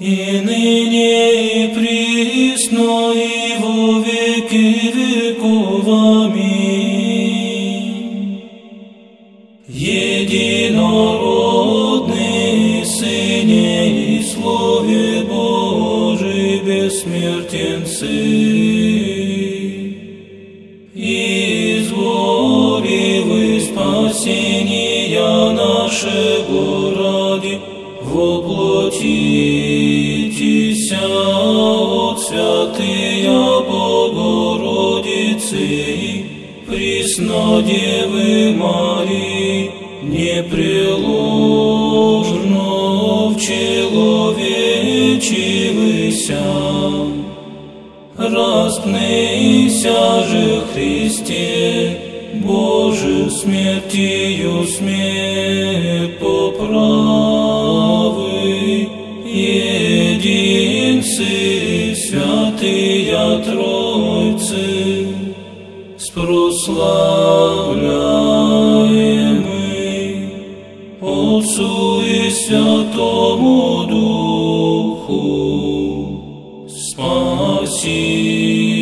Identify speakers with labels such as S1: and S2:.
S1: и ныне и присно и во веки веков. Аминь. Единородный Сыне и Слове Божий бессмертен Сын, изволи спасения нашего ради воплотитесь от святыя Богородицы Преснодевы Марии, непреложно в человечивыся. Распнися же Христе, Боже, смертью смерть поправы, единцы святыя Тройцы, спрославляемый Отцу и Святому Духу, спаси